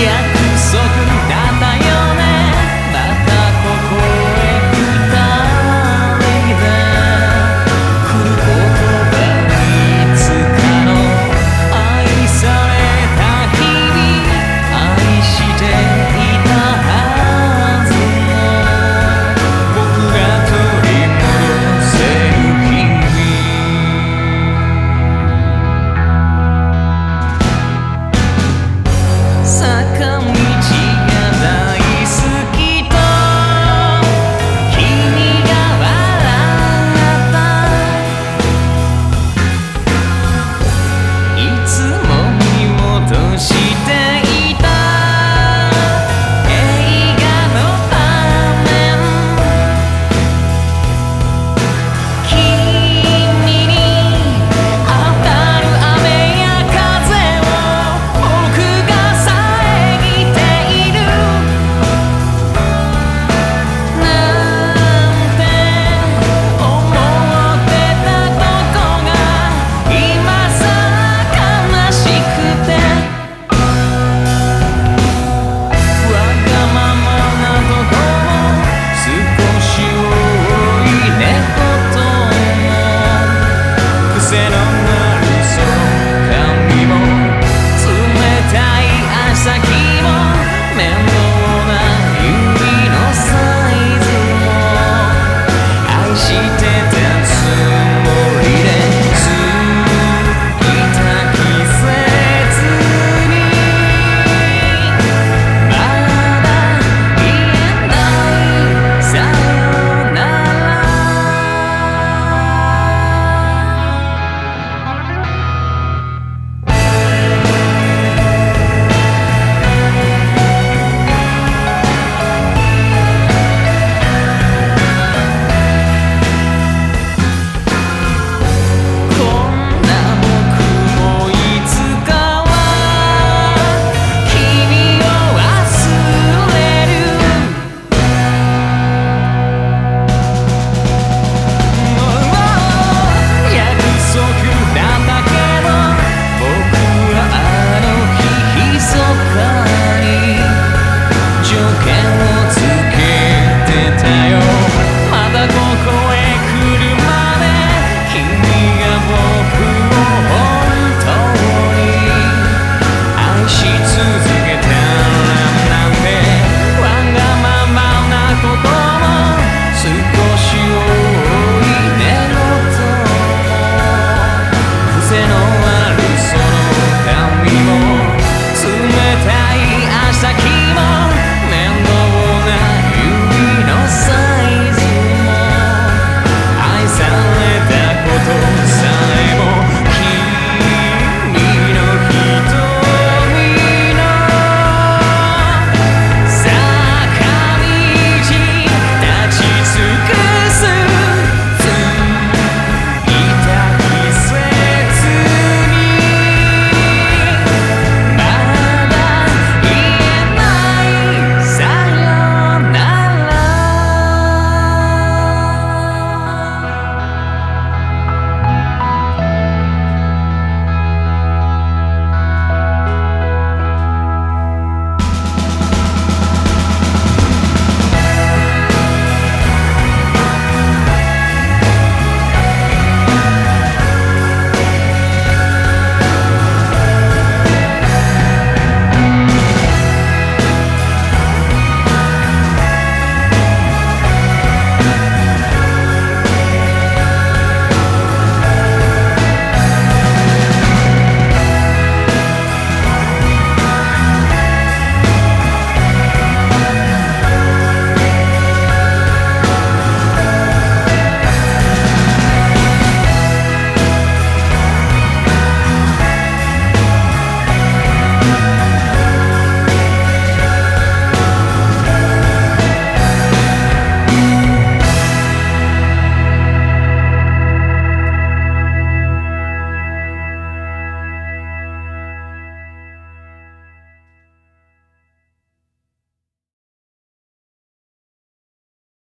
як соком да.